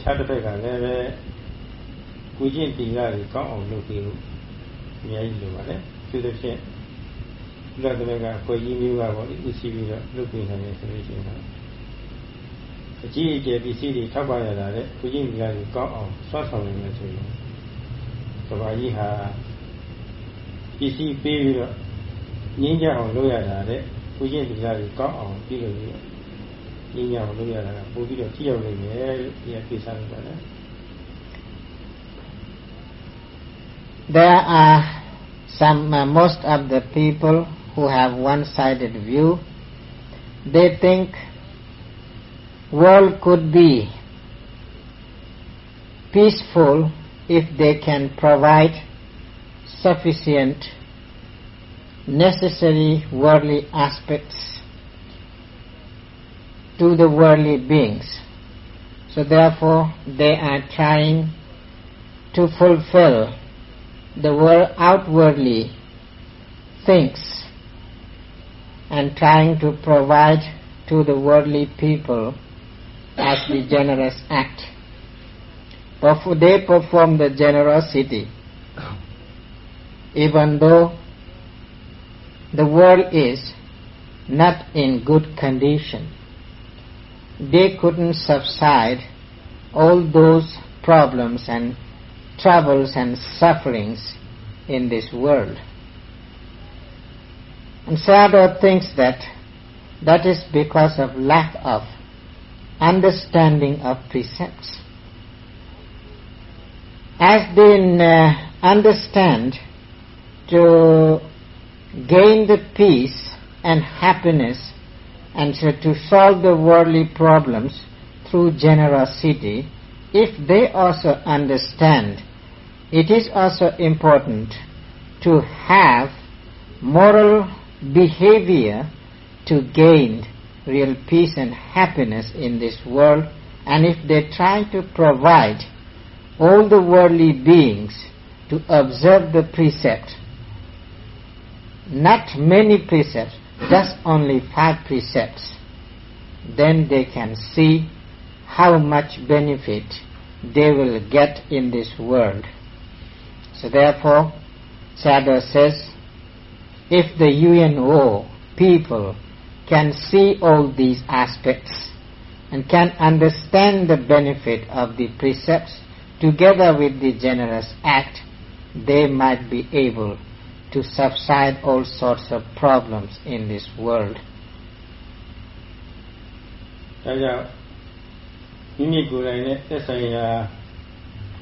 ခြားတစ်ဖက်ကလည်းပဲကုကျင့်တီလာတွေကောင်းအောင်လုပ်ပြီးလို့အများကြီးလိုပါတယ်သူတို့ဖြင့်ဘုရားသမက်ကအဖွဲ့ကြီးမျိုးကပေါ့ဒီဥရှိပြီးတော့လုပ်ပြီးနိုင်တယ်ဆိုလို့ရှိရင်တော့အကြီးအကျယ်ပစ္စည်းတွေထောက်ပံ့ရတာတဲ့ကုကျင့်တီလာတွေကောင်းအောင်ဆွတ်ဆောင်နေမယ်ဆိုရင်ကဘာကြီးဟာပစ္စည်းပေးပြီးတော့ငင်းကြအောင်လုပ်ရတာတဲ့ကုကျင့်တီလာတွေကောင်းအောင်ပြုလုပ်ပြီး တော့ငင်းကြအောင်လုပ်ရတာကပို့ပြီးတော့ထိရောက်နေတယ်ဒီအကိစ္စတွေပါလေ There are some, uh, most of the people who have one-sided view. They think world could be peaceful if they can provide sufficient necessary worldly aspects to the worldly beings. So therefore they are trying to fulfill the world outwardly things and trying to provide to the worldly people as the generous act. They perform the generosity even though the world is not in good condition. They couldn't subside all those problems and troubles and sufferings in this world. And Sayadaw thinks that that is because of lack of understanding of precepts. As they uh, understand to gain the peace and happiness and so to solve the worldly problems through generosity, if they also understand it is also important to have moral behavior to gain real peace and happiness in this world. And if they try to provide all the worldly beings to observe the precept not many precepts just only five precepts. Then they can see how much benefit they will get in this world. So therefore, Sayadaw says, if the UNO people can see all these aspects and can understand the benefit of the precepts together with the generous act, they might be able to subside all sorts of problems in this world. ဒါကြောင့်မိမိကိုယ်တိုင်နဲ့သက်ဆိုင်ရာ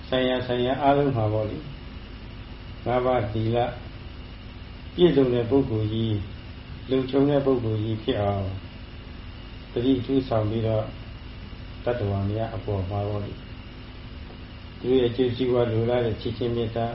ဆိုင်ရာဆိုင်ရာအားလုံးမှာပေါ့လေငါးပါးသီလပြည့်စုံတဲ့ပုဂ္ဂိုလ်ကြီးလုံခြုံတဲ့ပုဂ္ဂိုလ်ကြီးဖြစ်အောင်တတိထူးဆောင်ပြီးတော့တတ္တဝါများအပေါ်မှာတော့သူရဲ့ကျေးဇူးဝလိုလားတဲ့ချစ်ချင်းမေတ္တာ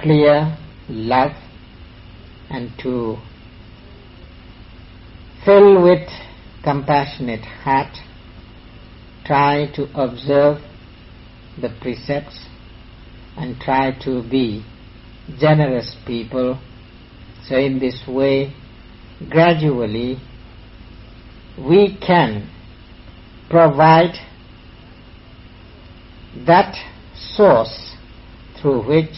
clear love and to fill with compassionate heart, try to observe the precepts and try to be generous people. So in this way, gradually, we can provide that source through which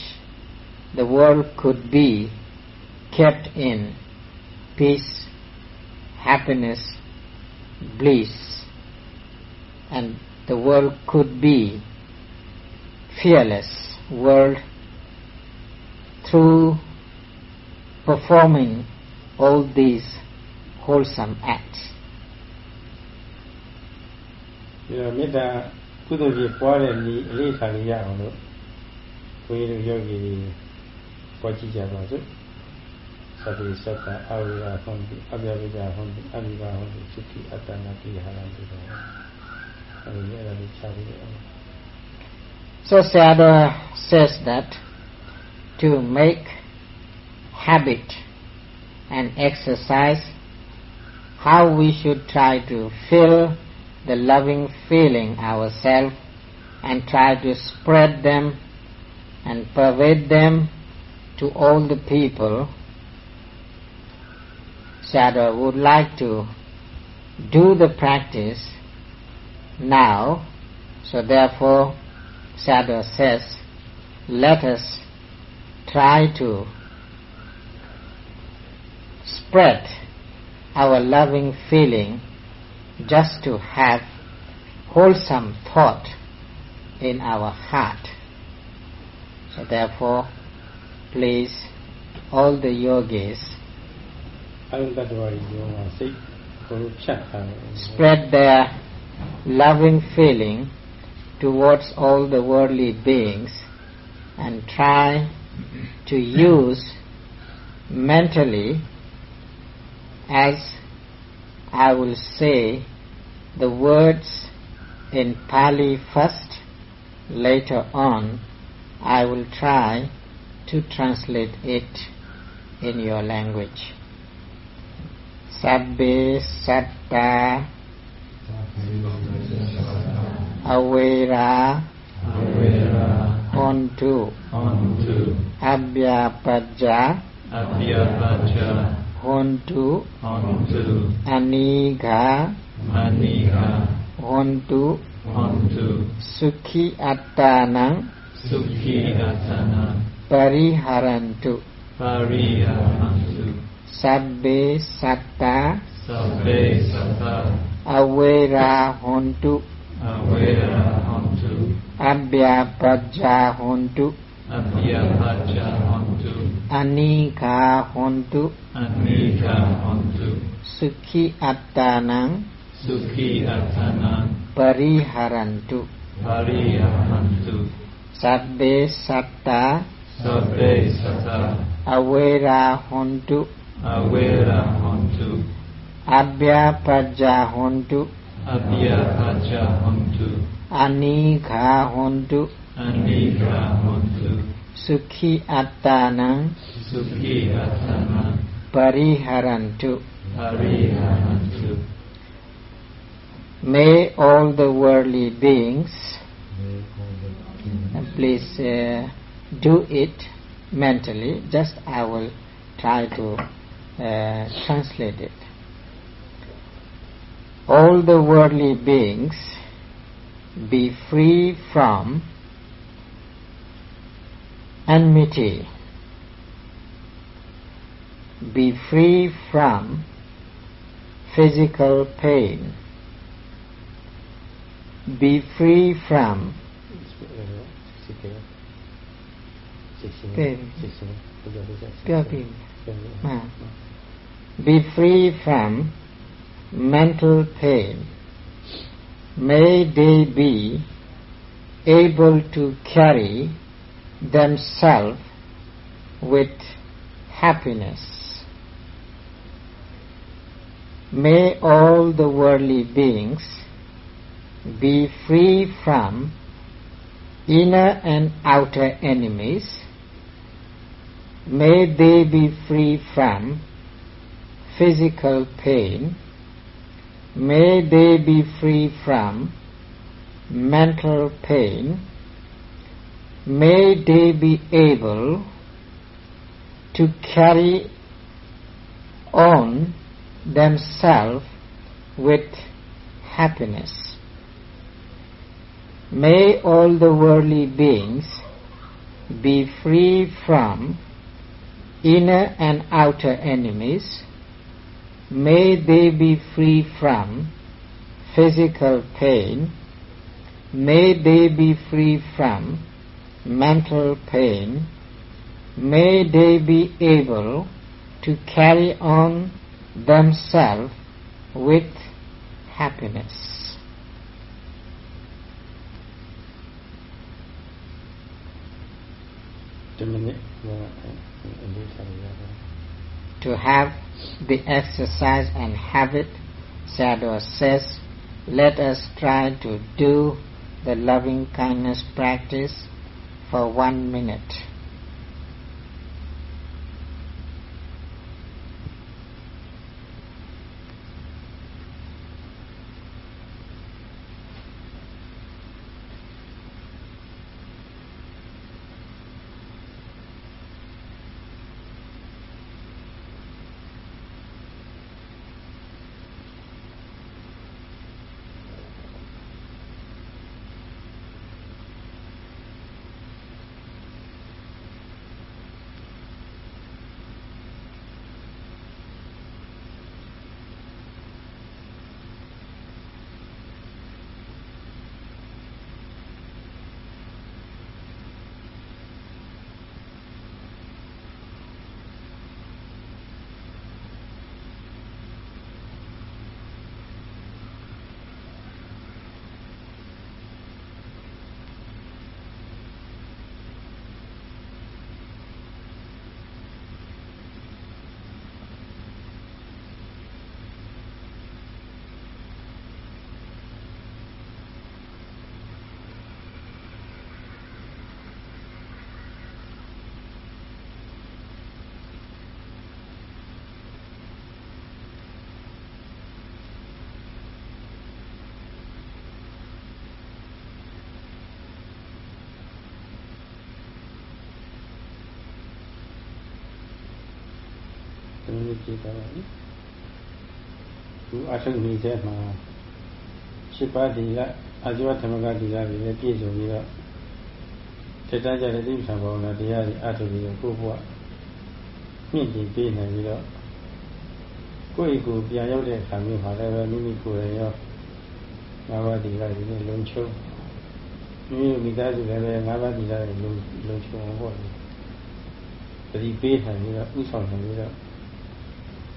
the world could be kept in peace, happiness, bliss, and the world could be fearless world through performing all these wholesome acts. ဒီတော့မေတ္တာကုသိုလ်ကြီးပွားတဲ့ဤအလေးထားလေးရအောင်လို့ဘုန်းကြီးတို့ယောဂီ so Sayadaw uh, says that to make habit and exercise how we should try to fill the loving feeling ourselves and try to spread them and pervade them to all the people. Sayadaw would like to do the practice now, so therefore Sayadaw says, let us try to spread our loving feeling just to have wholesome thought in our heart. So therefore, place all the yogis spread their loving feeling towards all the worldly beings and try to use mentally as I will say the words in Pali first. Later on I will try to translate it in your language. Sabbe satta awera abhyapajja Abhyapacha hontu Maniha hontu sukhi attanang Sukhi Asana pariharantu. Pariyahantu sabbe satta. Sabbe Sata awera hontu Avera unto abhyapajja hontu Abhyapacha unto anigha hontu Anika unto sukhi attanang Sukhi Asana pariharantu. Pariyahantu sabbe satta Sabbe Sata awera hontu Avera unto abhyapajja hontu Abhyapacha unto anigha hontu Anika unto sukhi attanang Sukhi Asana pariharantu. Pariyahantu May all the worldly beings, and please uh, do it mentally, just I will try to uh, translate it. All the worldly beings be free from enmity, be free from physical pain, be free from Ten. Thirteen. Hmm. Be free from mental pain. May they be able to carry themselves with happiness. May all the worldly beings be free from inner and outer enemies May they be free from physical pain. May they be free from mental pain. May they be able to carry on themselves with happiness. May all the worldly beings be free from inner and outer enemies. May they be free from physical pain. May they be free from mental pain. May they be able to carry on themselves with happiness. 10 uh, to have the exercise and habit, Sadhu says, let us try to do the loving kindness practice for one minute. ဒီလိုကြည့်ပါဦး။သူအထုနေစေမှာရှိပါဒီလအာဇဝသမဂဒီလတွေလည်းပြည့်စုံပြီးတော့ထက်တန်းကြတဲ့တိပ္ပံဘောနာတရားတွေအထုပြီးတော့ကိုယ့်ဘဝမြင့်တင်ပေးနိုင်ပြီးတော့ကိုယ့်ကိုယ်ပြန်ရောက်တဲ့အခါမျိုးမှာလည်းပဲမိမိကိုယ်ရရောငါးပါးဒီလတွေနဲ့လုံချုံမိမိမိသားစုလည်းပဲငါးပါးဒီလတွေလုံလုံချုံအောင်ပေါ့လေတတိပေးနိုင်ပြီးတော့ဥဆောင်နိုင်ပြီးတော့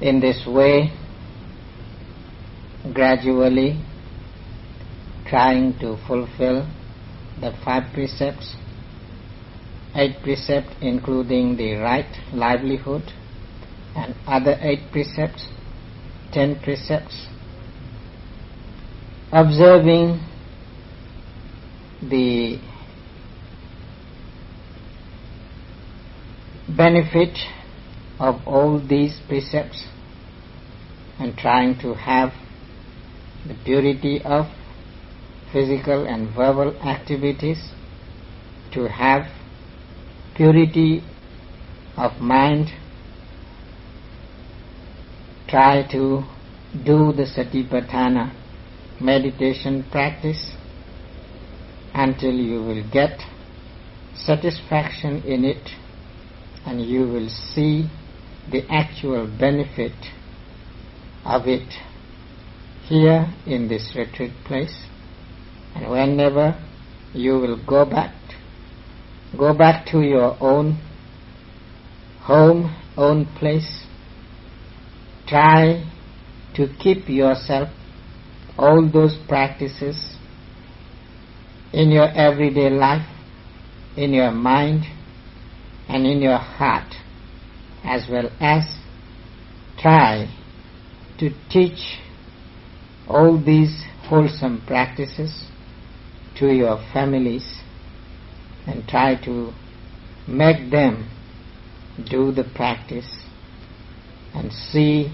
In this way, gradually trying to fulfill the five precepts, eight precepts including the right livelihood, and other eight precepts, ten precepts, observing the benefit of all these precepts and trying to have the purity of physical and verbal activities, to have purity of mind, try to do the satipatthana meditation practice until you will get satisfaction in it and you will see the actual benefit of it here in this retreat place. And whenever you will go back go back to your own home own place try to keep yourself all those practices in your everyday life in your mind and in your heart as well as try to teach all these wholesome practices to your families and try to make them do the practice and see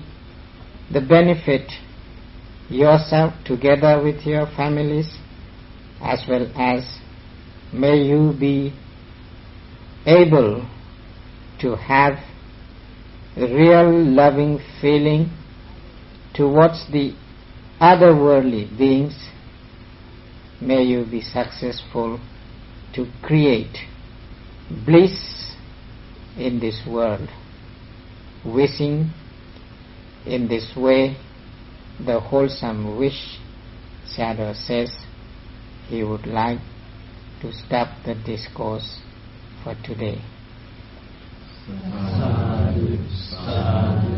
the benefit yourself together with your families as well as may you be able to have real loving feeling towards the other worldly beings. May you be successful to create bliss in this world, wishing in this way the wholesome wish Sayadaw says he would like to stop the discourse for today. Sadhu, sadhu,